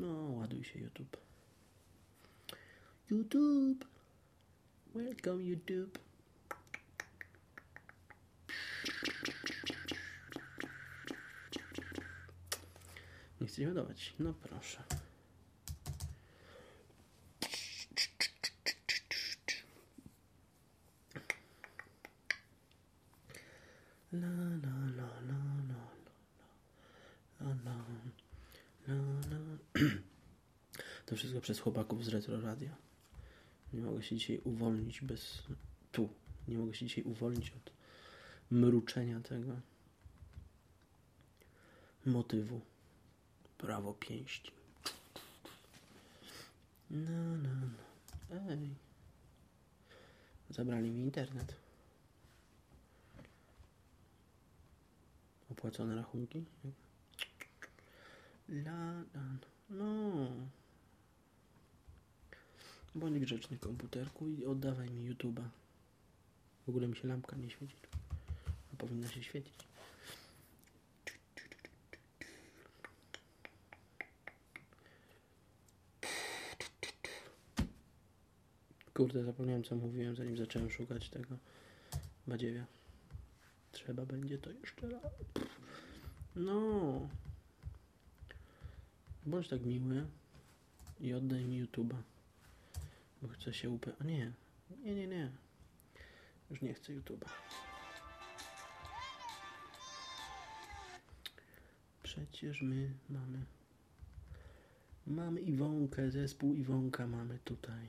No, ładuj się YouTube. YouTube. Welcome YouTube. Nie chcecie ładować? No proszę. La la la la la la la To wszystko przez chłopaków z Retro Radia. Nie mogę się dzisiaj uwolnić bez... Tu. Nie mogę się dzisiaj uwolnić od mruczenia tego motywu. Prawo pięści. No, no, no. Ej. Zabrali mi internet. Opłacone rachunki? La, la, no. Bądź grzeczny komputerku i oddawaj mi YouTube'a. W ogóle mi się lampka nie świeci. A powinna się świecić. Kurde, zapomniałem co mówiłem, zanim zacząłem szukać tego badziewia. Trzeba będzie to jeszcze raz. No. Bądź tak miły i oddaj mi YouTube'a. Bo chcę się upę... A nie. Nie, nie, nie. Już nie chcę YouTube'a. Przecież my mamy... Mamy Iwonkę, zespół Iwonka mamy tutaj.